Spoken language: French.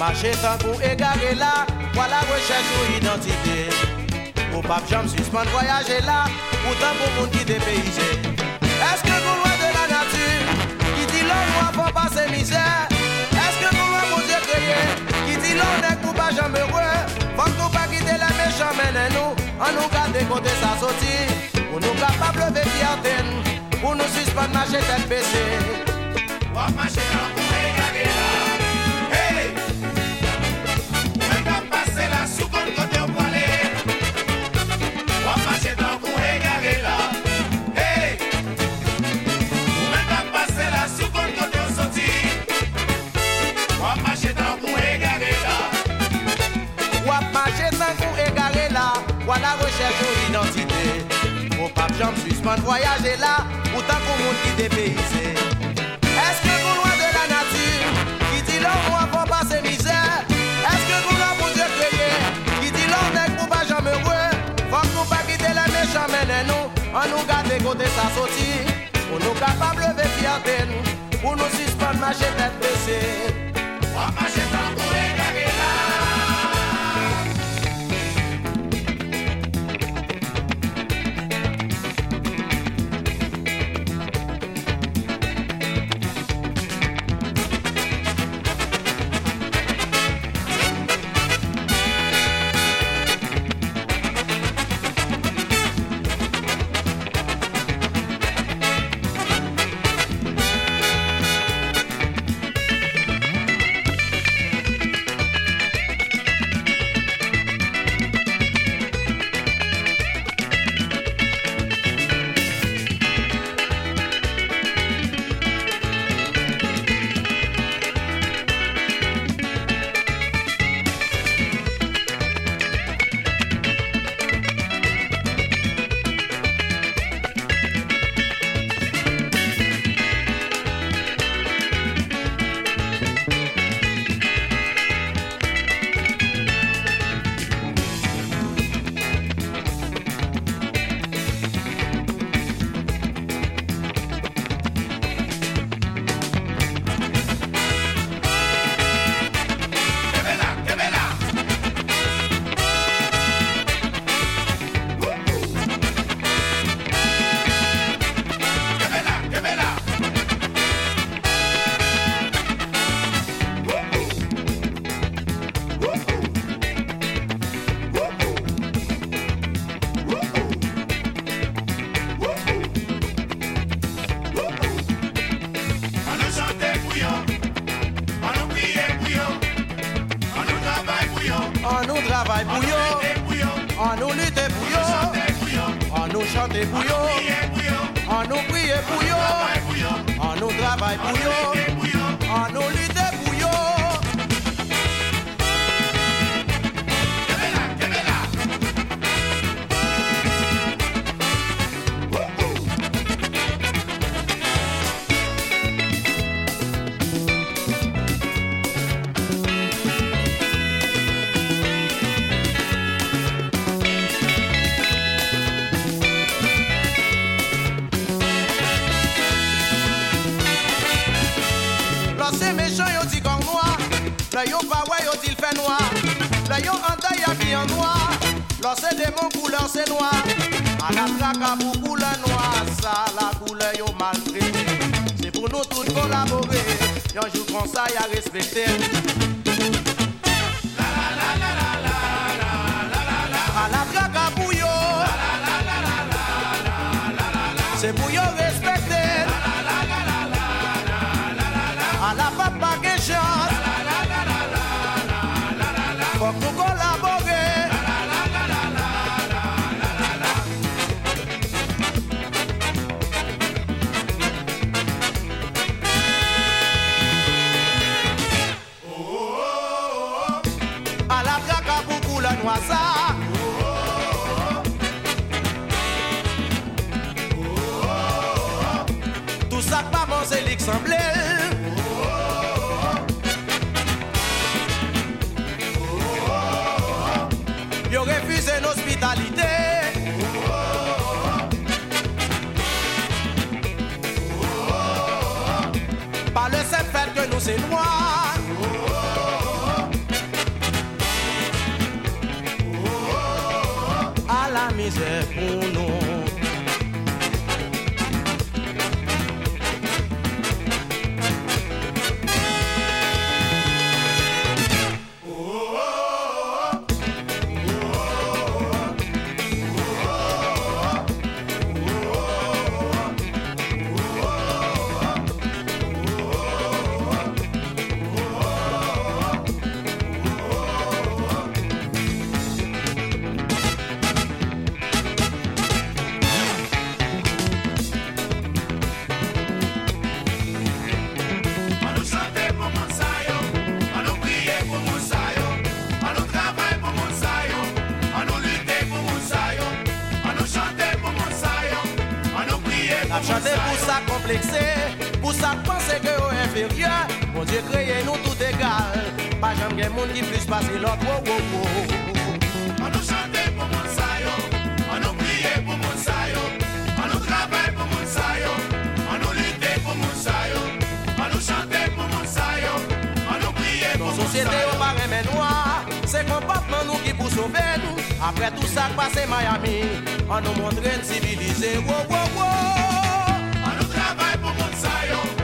Wap mache tan pou egare la Wala recherche ou identite Ou pap jam suspend voyager la Ou tan pou moun ki depayse Eske kou lwa de la nature Ki di l'homme wap fò pa se misère Eske kou lwa moun dieu kreye Ki di l'homme nek pou pa jam heureux? Fok nou pa kite la méchant menen nou An nou gade kote sa soti Ou nou kapab leve fierten Ou nou suspend mache tête baissé Wap mache tan Recherche ou identite Ou pap jam suspend voyager la Ou tan kou moun ki depayse Eske kou lwa de la nature Ki di l'homme wap fò pa se misère Eske kou lwa moun dieu kreye Ki di l'homme nek pou pa jam heureux? Fok nou pa kite la méchant menen nou An nou gade kote sa soti Ou nou kapab leve fierten Ou nou suspend mache tête baissé Wap mache chante pou yo, an nou priye pou yo, an nou travay pou yo. Lò yo pa wè yo fè noir. Lò yo an day abi an noir. Lò se démon couleur c'est noir. A la traka pou couleur noir Sa la couleur yo mal traité C'est pour nous tous collaborer. Yon jou kon sa ya respecter A la traka pou yo. C'est pour yo respecter Félix Amblel. Yo refuse l'hospitalité. Par le seul fait que nous c'est noirs. À la misère pour nous. komplekse Pou sa kpanse ke yo inferye Bon diye kreye nou tout egal Pa jam gen moun ki plis pase lot An nou chante pou moun sayo An nou priye pou moun sayo An nou travay pou moun sayo An nou lute pou moun sayo An nou chante pou moun sayo An nou priye pou moun sayo Nan sosyete yo pare menwa Se kompatman nou ki pou sobe nou Apre tout sa kpase Miami. An nou montre n civilize Wow wow wow. Mwen sa